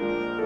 you